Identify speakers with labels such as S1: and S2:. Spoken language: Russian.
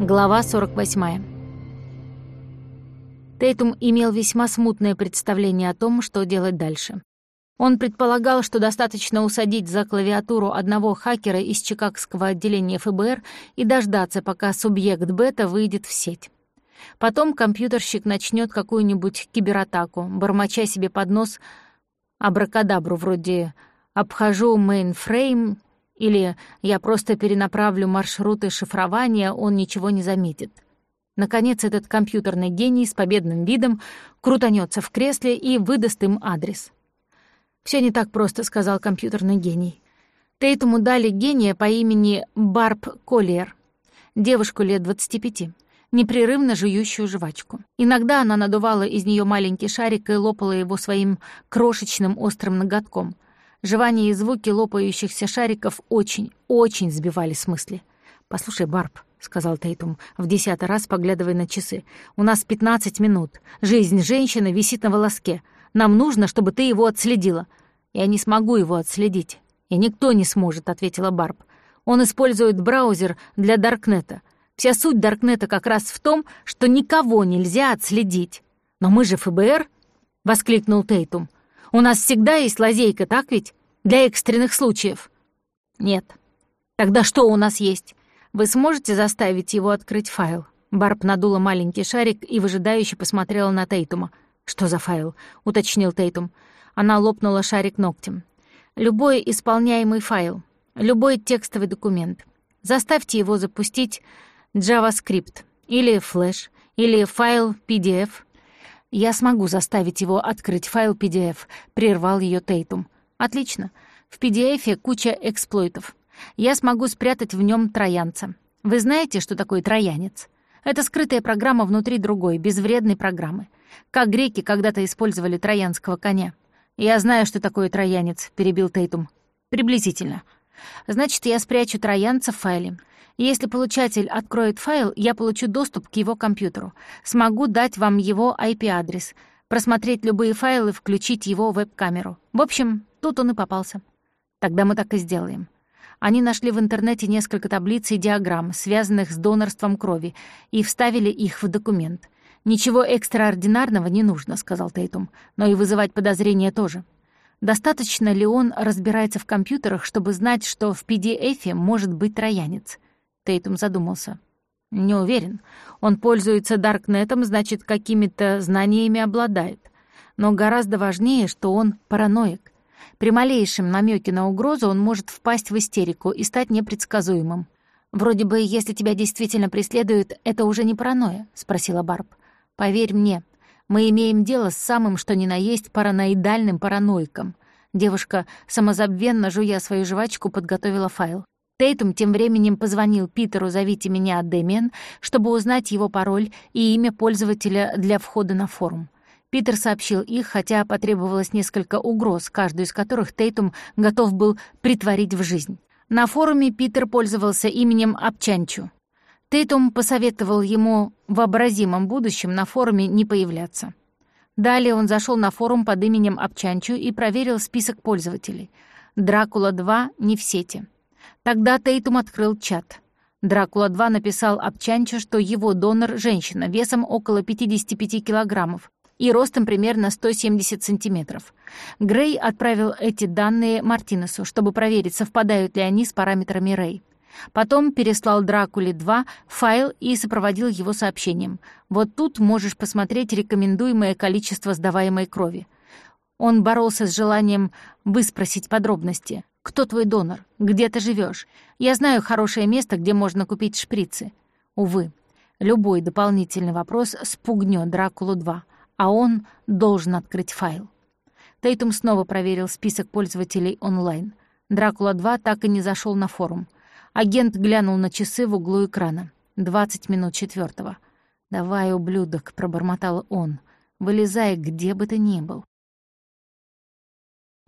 S1: Глава 48. Тейтум имел весьма смутное представление о том, что делать дальше. Он предполагал, что достаточно усадить за клавиатуру одного хакера из чикагского отделения ФБР и дождаться, пока субъект бета выйдет в сеть. Потом компьютерщик начнет какую-нибудь кибератаку, бормоча себе под нос абракадабру вроде «обхожу мейнфрейм» или «я просто перенаправлю маршруты шифрования, он ничего не заметит». Наконец этот компьютерный гений с победным видом крутанется в кресле и выдаст им адрес. Все не так просто», — сказал компьютерный гений. Тейтуму дали гения по имени Барб Коллиер, девушку лет 25, непрерывно жующую жвачку. Иногда она надувала из нее маленький шарик и лопала его своим крошечным острым ноготком — Жевание и звуки лопающихся шариков очень, очень сбивали с мысли. «Послушай, Барб», — сказал Тейтум, в десятый раз поглядывая на часы, «у нас пятнадцать минут. Жизнь женщины висит на волоске. Нам нужно, чтобы ты его отследила». «Я не смогу его отследить». «И никто не сможет», — ответила Барб. «Он использует браузер для Даркнета. Вся суть Даркнета как раз в том, что никого нельзя отследить». «Но мы же ФБР», — воскликнул Тейтум. У нас всегда есть лазейка, так ведь? Для экстренных случаев». «Нет». «Тогда что у нас есть? Вы сможете заставить его открыть файл?» Барб надула маленький шарик и выжидающе посмотрела на Тейтума. «Что за файл?» — уточнил Тейтум. Она лопнула шарик ногтем. «Любой исполняемый файл, любой текстовый документ. Заставьте его запустить JavaScript или Flash, или файл PDF, «Я смогу заставить его открыть файл PDF», — прервал ее Тейтум. «Отлично. В PDF куча эксплойтов. Я смогу спрятать в нем троянца. Вы знаете, что такое троянец? Это скрытая программа внутри другой, безвредной программы. Как греки когда-то использовали троянского коня. «Я знаю, что такое троянец», — перебил Тейтум. «Приблизительно. Значит, я спрячу троянца в файле. Если получатель откроет файл, я получу доступ к его компьютеру. Смогу дать вам его IP-адрес, просмотреть любые файлы, включить его веб-камеру. В общем, тут он и попался. Тогда мы так и сделаем. Они нашли в интернете несколько таблиц и диаграмм, связанных с донорством крови, и вставили их в документ. «Ничего экстраординарного не нужно», — сказал Тейтум, «но и вызывать подозрения тоже». Достаточно ли он разбирается в компьютерах, чтобы знать, что в PDF может быть троянец? Тейтум задумался. «Не уверен. Он пользуется Даркнетом, значит, какими-то знаниями обладает. Но гораздо важнее, что он параноик. При малейшем намеке на угрозу он может впасть в истерику и стать непредсказуемым. «Вроде бы, если тебя действительно преследуют, это уже не паранойя», — спросила Барб. «Поверь мне, мы имеем дело с самым что ни на есть параноидальным параноиком». Девушка, самозабвенно жуя свою жвачку, подготовила файл. Тейтум тем временем позвонил Питеру «Зовите меня Дэмиан», чтобы узнать его пароль и имя пользователя для входа на форум. Питер сообщил их, хотя потребовалось несколько угроз, каждую из которых Тейтум готов был притворить в жизнь. На форуме Питер пользовался именем Апчанчу. Тейтум посоветовал ему в вообразимом будущем на форуме не появляться. Далее он зашел на форум под именем Апчанчу и проверил список пользователей. «Дракула-2» не в сети. Тогда Тейтум открыл чат. Дракула-2 написал Апчанчу, что его донор — женщина, весом около 55 килограммов и ростом примерно 170 сантиметров. Грей отправил эти данные Мартинесу, чтобы проверить, совпадают ли они с параметрами Рэй. Потом переслал Дракуле-2 файл и сопроводил его сообщением. Вот тут можешь посмотреть рекомендуемое количество сдаваемой крови. Он боролся с желанием выспросить подробности. Кто твой донор? Где ты живешь? Я знаю хорошее место, где можно купить шприцы. Увы, любой дополнительный вопрос спугнет Дракулу-2, а он должен открыть файл. Тейтум снова проверил список пользователей онлайн. Дракула-2 так и не зашел на форум. Агент глянул на часы в углу экрана. «Двадцать минут четвертого. «Давай, ублюдок», — пробормотал он. «Вылезай, где бы ты ни был».